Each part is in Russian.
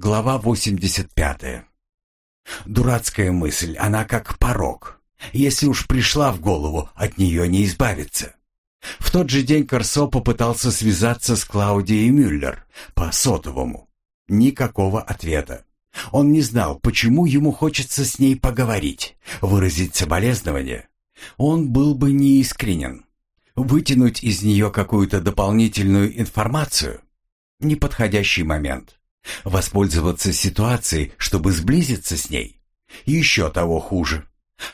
Глава 85. Дурацкая мысль, она как порог. Если уж пришла в голову, от нее не избавиться. В тот же день Корсо попытался связаться с Клаудией Мюллер по сотовому. Никакого ответа. Он не знал, почему ему хочется с ней поговорить, выразить соболезнование. Он был бы неискренен. Вытянуть из нее какую-то дополнительную информацию – неподходящий момент. Воспользоваться ситуацией, чтобы сблизиться с ней? Еще того хуже.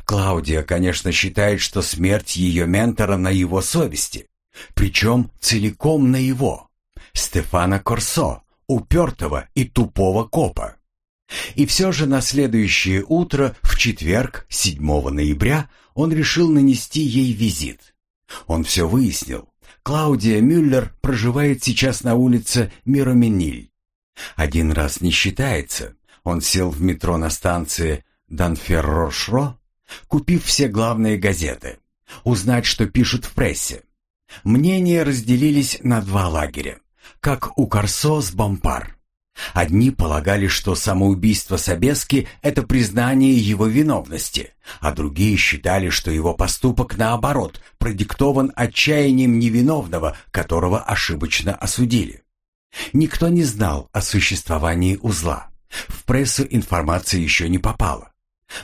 Клаудия, конечно, считает, что смерть ее ментора на его совести. Причем целиком на его. Стефана Корсо, упертого и тупого копа. И все же на следующее утро, в четверг, 7 ноября, он решил нанести ей визит. Он все выяснил. Клаудия Мюллер проживает сейчас на улице Миромениль. Один раз не считается. Он сел в метро на станции Данферрошро, купив все главные газеты, узнать, что пишут в прессе. Мнения разделились на два лагеря, как у Корсо с Бомпар. Одни полагали, что самоубийство Собески – это признание его виновности, а другие считали, что его поступок, наоборот, продиктован отчаянием невиновного, которого ошибочно осудили. Никто не знал о существовании узла. В прессу информация еще не попала.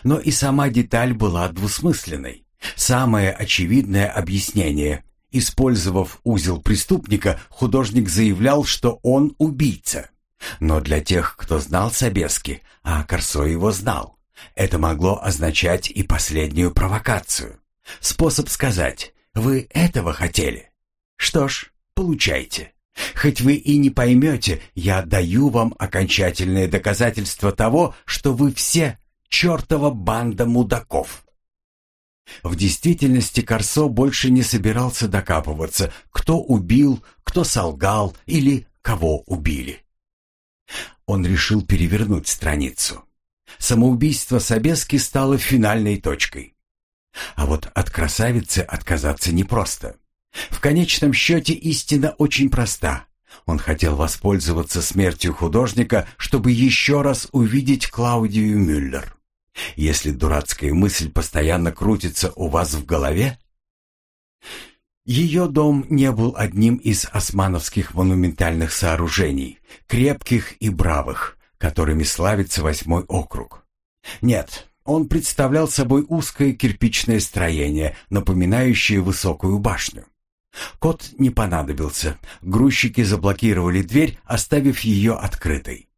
Но и сама деталь была двусмысленной. Самое очевидное объяснение. Использовав узел преступника, художник заявлял, что он убийца. Но для тех, кто знал Собески, а Корсо его знал, это могло означать и последнюю провокацию. Способ сказать «Вы этого хотели?» Что ж, получайте. Хоть вы и не поймете, я даю вам окончательное доказательство того, что вы все чертова банда мудаков. В действительности Корсо больше не собирался докапываться, кто убил, кто солгал или кого убили. Он решил перевернуть страницу. Самоубийство Собески стало финальной точкой. А вот от красавицы отказаться непросто. В конечном счете истина очень проста. Он хотел воспользоваться смертью художника, чтобы еще раз увидеть Клаудию Мюллер. Если дурацкая мысль постоянно крутится у вас в голове... Ее дом не был одним из османовских монументальных сооружений, крепких и бравых, которыми славится восьмой округ. Нет, он представлял собой узкое кирпичное строение, напоминающее высокую башню. Код не понадобился. Грузчики заблокировали дверь, оставив ее открытой.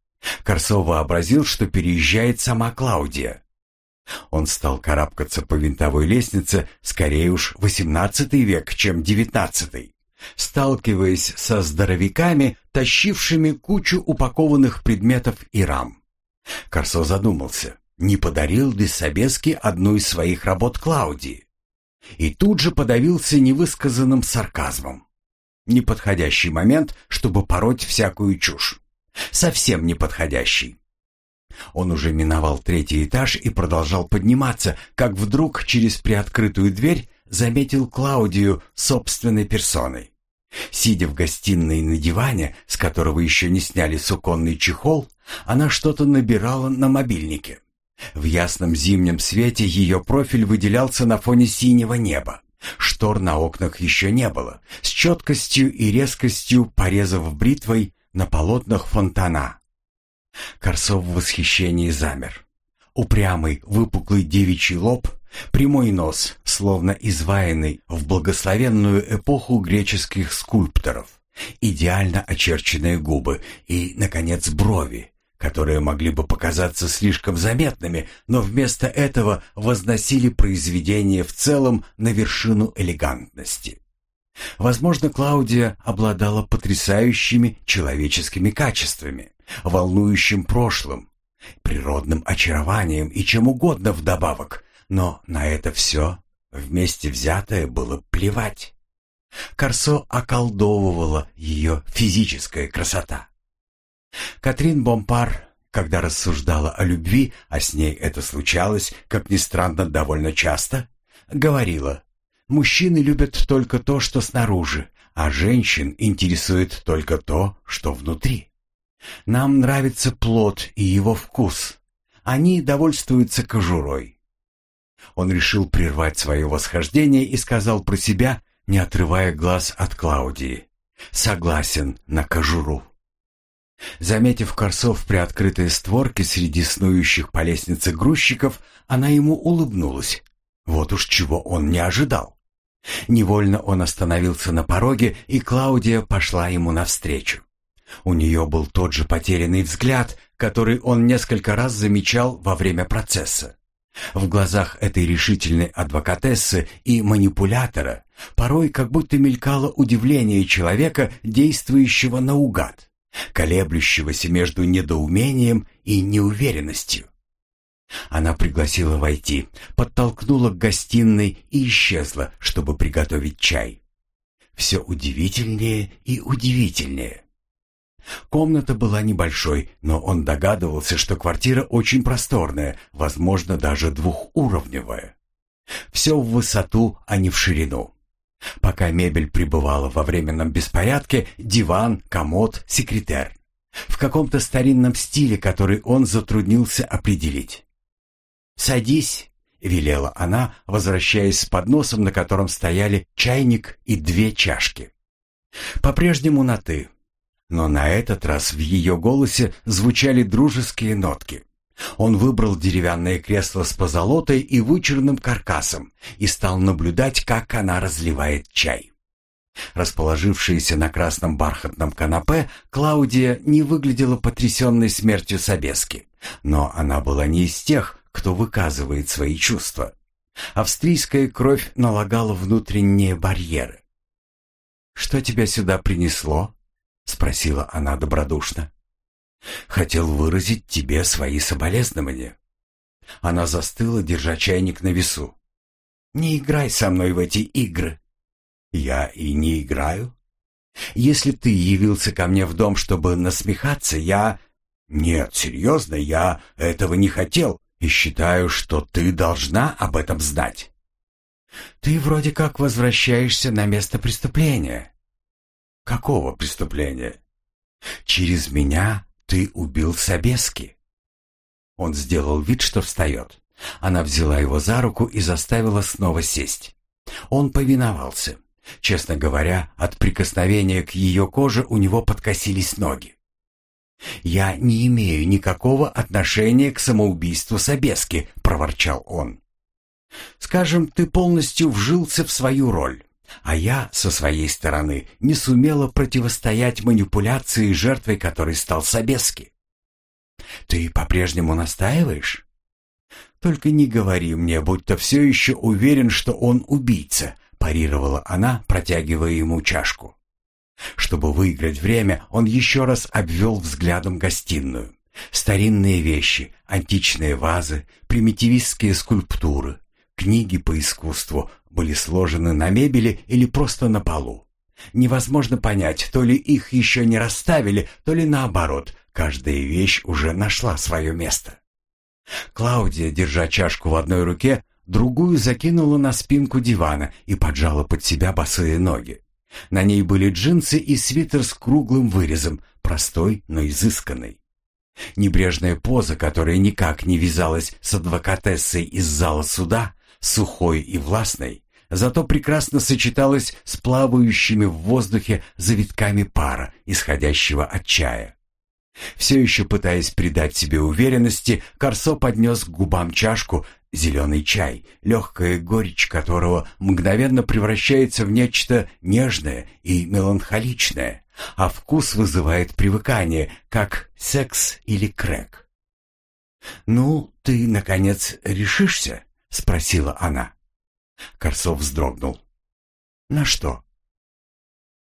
Корсо вообразил, что переезжает сама Клаудия. Он стал карабкаться по винтовой лестнице, скорее уж XVIII век, чем XIX, сталкиваясь со здоровяками, тащившими кучу упакованных предметов и рам. Корсо задумался, не подарил ли Собески одну из своих работ Клаудии. И тут же подавился невысказанным сарказмом. Неподходящий момент, чтобы пороть всякую чушь. Совсем неподходящий. Он уже миновал третий этаж и продолжал подниматься, как вдруг через приоткрытую дверь заметил Клаудию собственной персоной. Сидя в гостиной на диване, с которого еще не сняли суконный чехол, она что-то набирала на мобильнике. В ясном зимнем свете ее профиль выделялся на фоне синего неба. Штор на окнах еще не было. С четкостью и резкостью, порезав бритвой на полотнах фонтана. Корсов в восхищении замер. Упрямый, выпуклый девичий лоб, прямой нос, словно изваянный в благословенную эпоху греческих скульпторов, идеально очерченные губы и, наконец, брови, которые могли бы показаться слишком заметными, но вместо этого возносили произведение в целом на вершину элегантности. Возможно, Клаудия обладала потрясающими человеческими качествами, волнующим прошлым, природным очарованием и чем угодно вдобавок, но на это все вместе взятое было плевать. Корсо околдовывала ее физическая красота. Катрин Бомпар, когда рассуждала о любви, а с ней это случалось, как ни странно, довольно часто, говорила, «Мужчины любят только то, что снаружи, а женщин интересует только то, что внутри». Нам нравится плод и его вкус. Они довольствуются кожурой. Он решил прервать свое восхождение и сказал про себя, не отрывая глаз от Клаудии. «Согласен на кожуру». Заметив Корсов при открытой створке среди снующих по лестнице грузчиков, она ему улыбнулась. Вот уж чего он не ожидал. Невольно он остановился на пороге, и Клаудия пошла ему навстречу. У нее был тот же потерянный взгляд, который он несколько раз замечал во время процесса. В глазах этой решительной адвокатессы и манипулятора порой как будто мелькало удивление человека, действующего наугад колеблющегося между недоумением и неуверенностью. Она пригласила войти, подтолкнула к гостиной и исчезла, чтобы приготовить чай. Все удивительнее и удивительнее. Комната была небольшой, но он догадывался, что квартира очень просторная, возможно, даже двухуровневая. Все в высоту, а не в ширину. Пока мебель пребывала во временном беспорядке, диван, комод, секретер. В каком-то старинном стиле, который он затруднился определить. «Садись», — велела она, возвращаясь с подносом, на котором стояли чайник и две чашки. По-прежнему на «ты», но на этот раз в ее голосе звучали дружеские нотки. Он выбрал деревянное кресло с позолотой и вычурным каркасом и стал наблюдать, как она разливает чай. Расположившаяся на красном бархатном канапе, Клаудия не выглядела потрясенной смертью Собески, но она была не из тех, кто выказывает свои чувства. Австрийская кровь налагала внутренние барьеры. «Что тебя сюда принесло?» — спросила она добродушно. Хотел выразить тебе свои соболезнования. Она застыла, держа чайник на весу. Не играй со мной в эти игры. Я и не играю. Если ты явился ко мне в дом, чтобы насмехаться, я... Нет, серьезно, я этого не хотел и считаю, что ты должна об этом знать. Ты вроде как возвращаешься на место преступления. Какого преступления? Через меня «Ты убил Собески?» Он сделал вид, что встает. Она взяла его за руку и заставила снова сесть. Он повиновался. Честно говоря, от прикосновения к ее коже у него подкосились ноги. «Я не имею никакого отношения к самоубийству Собески», — проворчал он. «Скажем, ты полностью вжился в свою роль. А я, со своей стороны, не сумела противостоять манипуляции жертвой, которой стал Собески. Ты по-прежнему настаиваешь? Только не говори мне, будто все еще уверен, что он убийца, парировала она, протягивая ему чашку. Чтобы выиграть время, он еще раз обвел взглядом гостиную. Старинные вещи, античные вазы, примитивистские скульптуры, книги по искусству, были сложены на мебели или просто на полу. Невозможно понять, то ли их еще не расставили, то ли наоборот, каждая вещь уже нашла свое место. Клаудия, держа чашку в одной руке, другую закинула на спинку дивана и поджала под себя босые ноги. На ней были джинсы и свитер с круглым вырезом, простой, но изысканный. Небрежная поза, которая никак не вязалась с адвокатессой из зала суда, сухой и властной, зато прекрасно сочеталась с плавающими в воздухе завитками пара, исходящего от чая. Все еще пытаясь придать себе уверенности, Корсо поднес к губам чашку зеленый чай, легкая горечь которого мгновенно превращается в нечто нежное и меланхоличное, а вкус вызывает привыкание, как секс или крэк. «Ну, ты, наконец, решишься?» — спросила она. Корсов вздрогнул. «На что?»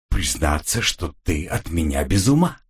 «Признаться, что ты от меня без ума».